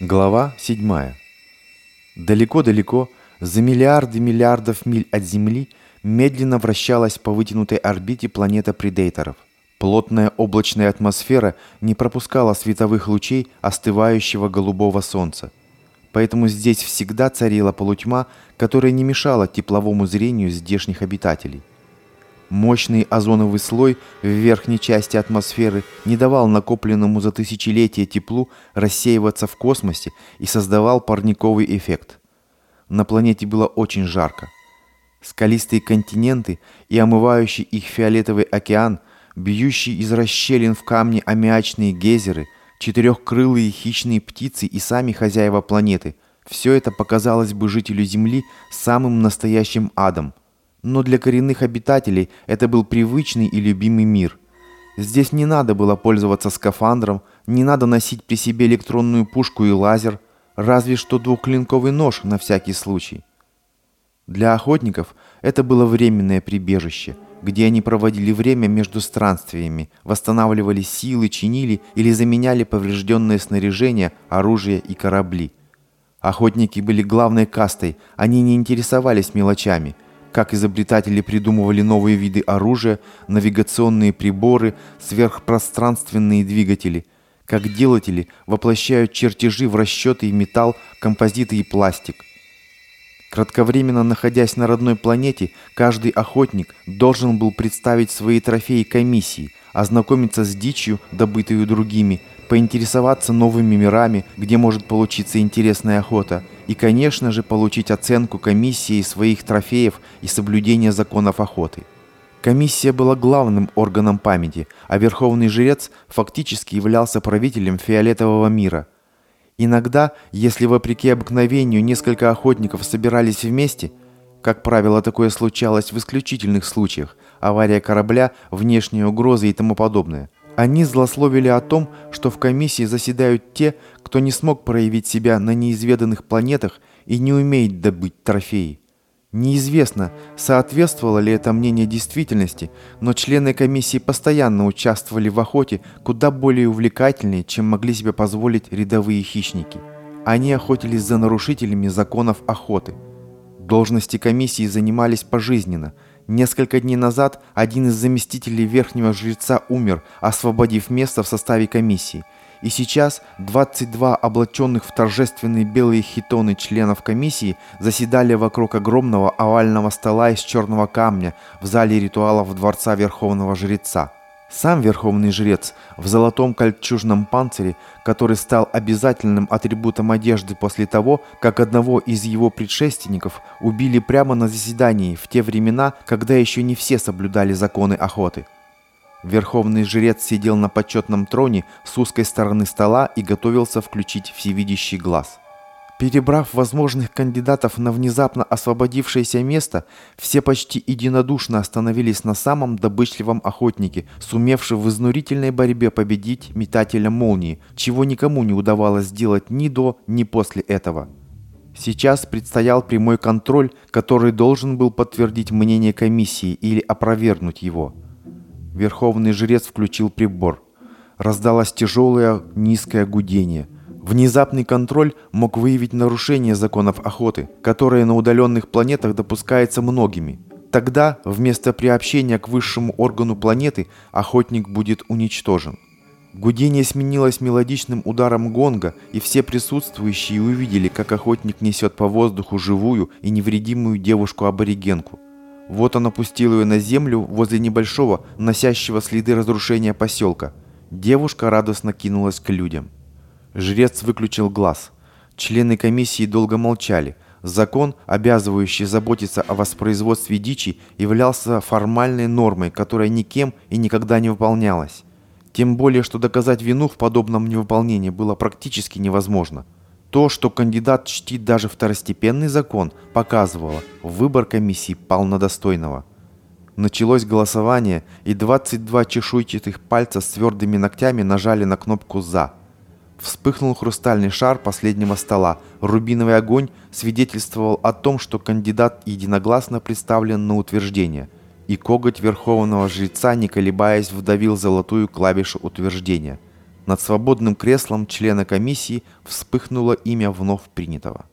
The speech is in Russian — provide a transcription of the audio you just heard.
Глава 7. Далеко-далеко, за миллиарды миллиардов миль от Земли, медленно вращалась по вытянутой орбите планета Предейторов. Плотная облачная атмосфера не пропускала световых лучей остывающего голубого солнца. Поэтому здесь всегда царила полутьма, которая не мешала тепловому зрению здешних обитателей. Мощный озоновый слой в верхней части атмосферы не давал накопленному за тысячелетия теплу рассеиваться в космосе и создавал парниковый эффект. На планете было очень жарко. Скалистые континенты и омывающий их фиолетовый океан, бьющие из расщелин в камне аммиачные гейзеры, четырехкрылые хищные птицы и сами хозяева планеты – все это показалось бы жителю Земли самым настоящим адом – но для коренных обитателей это был привычный и любимый мир. Здесь не надо было пользоваться скафандром, не надо носить при себе электронную пушку и лазер, разве что двухклинковый нож на всякий случай. Для охотников это было временное прибежище, где они проводили время между странствиями, восстанавливали силы, чинили или заменяли поврежденное снаряжение, оружие и корабли. Охотники были главной кастой, они не интересовались мелочами – как изобретатели придумывали новые виды оружия, навигационные приборы, сверхпространственные двигатели, как делатели воплощают чертежи в расчеты и металл, композиты и пластик. Кратковременно находясь на родной планете, каждый охотник должен был представить свои трофеи комиссии, ознакомиться с дичью, добытую другими, поинтересоваться новыми мирами, где может получиться интересная охота, и, конечно же, получить оценку комиссии своих трофеев и соблюдения законов охоты. Комиссия была главным органом памяти, а верховный жрец фактически являлся правителем фиолетового мира. Иногда, если вопреки обыкновению несколько охотников собирались вместе, как правило, такое случалось в исключительных случаях, авария корабля, внешняя угроза и тому подобное – они злословили о том, что в комиссии заседают те, кто не смог проявить себя на неизведанных планетах и не умеет добыть трофеи. Неизвестно, соответствовало ли это мнение действительности, но члены комиссии постоянно участвовали в охоте куда более увлекательнее, чем могли себе позволить рядовые хищники. Они охотились за нарушителями законов охоты. Должности комиссии занимались пожизненно – Несколько дней назад один из заместителей верхнего жреца умер, освободив место в составе комиссии. И сейчас 22 облаченных в торжественные белые хитоны членов комиссии заседали вокруг огромного овального стола из черного камня в зале ритуалов Дворца Верховного Жреца. Сам верховный жрец в золотом кольчужном панцире, который стал обязательным атрибутом одежды после того, как одного из его предшественников убили прямо на заседании в те времена, когда еще не все соблюдали законы охоты. Верховный жрец сидел на почетном троне с узкой стороны стола и готовился включить всевидящий глаз. Перебрав возможных кандидатов на внезапно освободившееся место, все почти единодушно остановились на самом добычливом охотнике, сумевшем в изнурительной борьбе победить метателя молнии, чего никому не удавалось сделать ни до, ни после этого. Сейчас предстоял прямой контроль, который должен был подтвердить мнение комиссии или опровергнуть его. Верховный жрец включил прибор. Раздалось тяжелое низкое гудение – Внезапный контроль мог выявить нарушение законов охоты, которое на удаленных планетах допускается многими. Тогда, вместо приобщения к высшему органу планеты, охотник будет уничтожен. Гудение сменилось мелодичным ударом гонга, и все присутствующие увидели, как охотник несет по воздуху живую и невредимую девушку-аборигенку. Вот он опустил ее на землю возле небольшого, носящего следы разрушения поселка. Девушка радостно кинулась к людям. Жрец выключил глаз. Члены комиссии долго молчали. Закон, обязывающий заботиться о воспроизводстве дичи, являлся формальной нормой, которая никем и никогда не выполнялась. Тем более, что доказать вину в подобном невыполнении было практически невозможно. То, что кандидат чтит даже второстепенный закон, показывало, выбор комиссии пал на достойного. Началось голосование, и 22 чешуйчатых пальца с твердыми ногтями нажали на кнопку «За». Вспыхнул хрустальный шар последнего стола. Рубиновый огонь свидетельствовал о том, что кандидат единогласно представлен на утверждение. И коготь верховного жреца, не колебаясь, вдавил золотую клавишу утверждения. Над свободным креслом члена комиссии вспыхнуло имя вновь принятого.